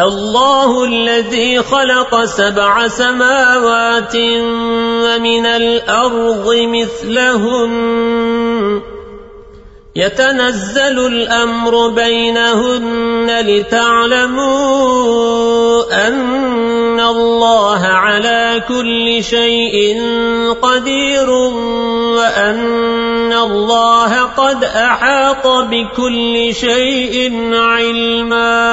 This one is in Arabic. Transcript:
الله الذي خلق سبع سماوات ومن الأرض مثلهن. يتنزل الأمر بينهن لتعلموا أن الله على كل شيء قدير وأن الله قد أحاط بكل شيء علماً.